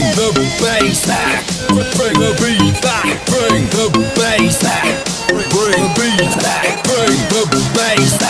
bring the bass back. Bring the beat back, bring the bass back, bring the beat back. Bring the bass